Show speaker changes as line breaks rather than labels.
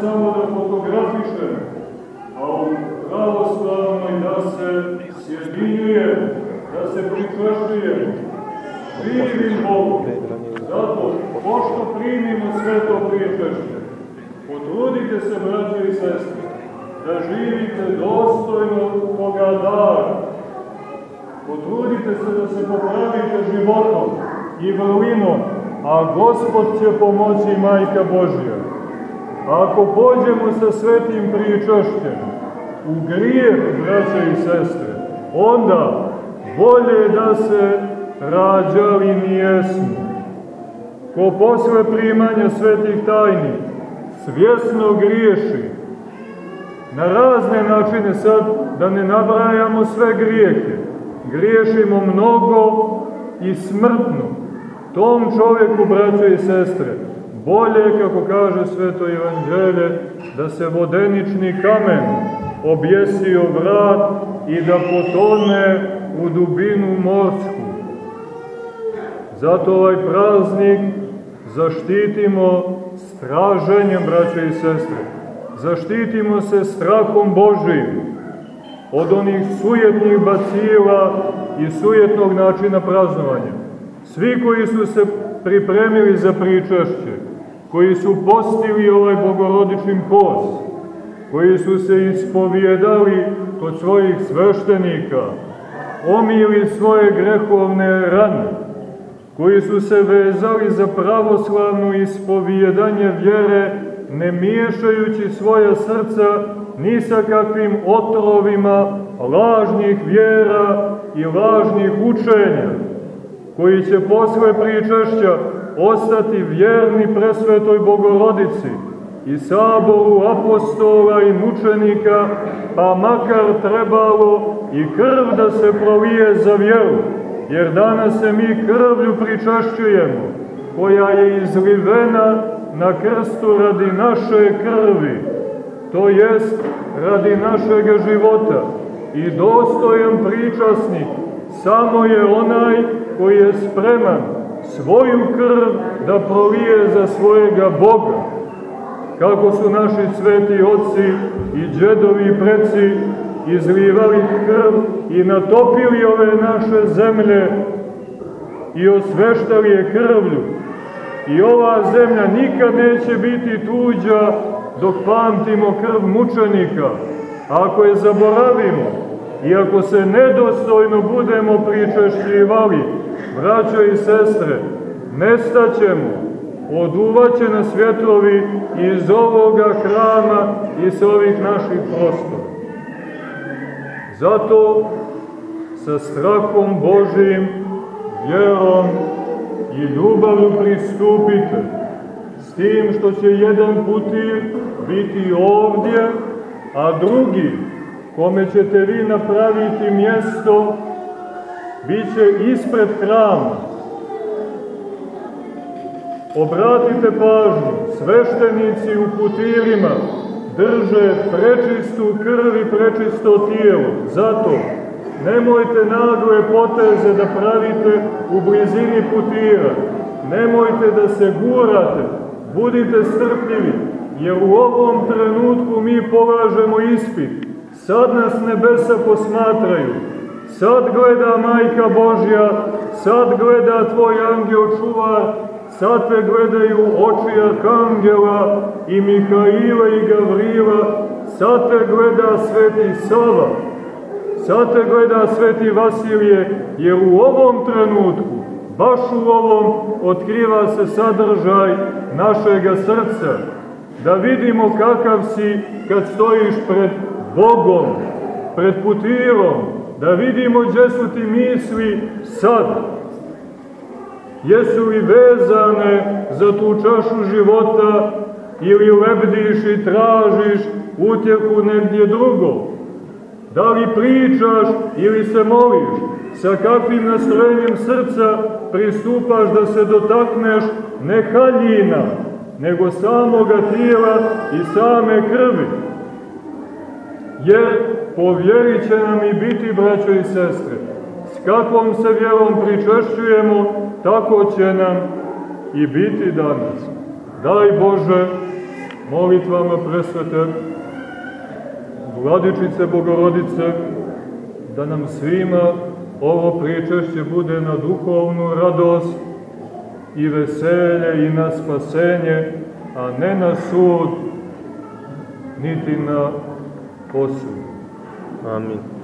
samo da fotografišemo, a u pravoslavnoj da se sjedinjujemo, da se pričašujemo, živim Bogu. Zato, pošto primimo sve to pričašće, potrudite se, braće i sestre, da živite dostojno koga dara. Potrudite se da se popravite životom i vrlinom, a Gospod će pomoći Majka Božja. Ako pođemo sa svetim pričašćem u grijeh, braće i sestre, onda bolje da se rađali nijesmo. Ko posle primanja svetih tajni svjesno griješi, na razne načine sad, da ne nabrajamo sve grijehe, griješimo mnogo i smrtno. Tom čovjeku, braće i sestre, bolje, kako kaže sveto evanđelje, da se vodenični kamen objesio vrat i da potone u dubinu morsku. Zato ovaj praznik zaštitimo straženjem, braće i sestre. Zaštitimo se strahom Božijim od onih sujetnih bacila i sujetnog načina praznovanja. Svi koji su se pripremili za pričašće, koji su postili ovaj bogorodičnim post, koji su se ispovjedali kod svojih sveštenika, omili svoje grehovne rane, koji su se vezali za pravoslavno ispovjedanje vjere, ne miješajući svoja srca ni sa kakvim otrovima lažnih vjera i lažnih učenja, koji će posle pričešća ostati vjerni presvetoj Bogorodici i saboru apostola i mučenika, pa makar trebalo i krv da se provije za vjeru, jer danas se mi krvlju pričašćujemo, koja je izlivena na krstu radi naše krvi, to jest radi našeg života. I dostojan pričasnik samo je onaj koji je spreman svoju krv da prolije za svojega Boga. Kako su naši sveti oci i džedovi i preci izlivali krv i natopili ove naše zemlje i osveštali je krvlju. I ova zemlja nikad neće biti tuđa dok pamtimo krv mučenika. Ako je zaboravimo i ako se nedostojno budemo pričešćivali, braćo i sestre, nestaćemo, oduvaće na svjetlovi iz ovoga hrama i s ovih naših prostora. Zato sa strahom Božijim, vjerom i ljubavlju pristupite, s tim što će jedan putir biti ovdje, a drugi, kome ćete vi napraviti mjesto, bit će ispred hrama. Obratite pažnju, sveštenici u putirima drže prečistu krv i prečisto tijelo. Zato nemojte nagle poteze da pravite u blizini putira. Nemojte da se gurate, budite strpljivi, jer u ovom trenutku mi polažemo ispit. Sad nas nebesa posmatraju, sad gleda Majka Božja, sad gleda tvoj angel čuvar, sad te gledaju oči Arkangela i Mihaila i Gavrila, sad te gleda sveti Sava, sad te gleda sveti Vasilije, jer u ovom trenutku, baš u ovom, otkriva se sadržaj našega srca, da vidimo kakav si kad stojiš pred Bogom, pred putirom, da vidimo gdje su ti misli sad, jesu li vezane za tu čašu života ili lebdiš i tražiš utjehu negdje drugo? Da li pričaš ili se moliš? Sa kakvim nastrojenjem srca pristupaš da se dotakneš ne haljina, nego samoga tijela i same krvi? Jer po vjeri će nam i biti, braćo i sestre, s kakvom se vjerom pričešćujemo, tako će nam i biti danas. Daj Bože molitvama presvete, Vladičice Bogorodice, da nam svima ovo pričešće bude na duhovnu radost i veselje i na spasenje, a ne na sud, niti na osud.
Amin.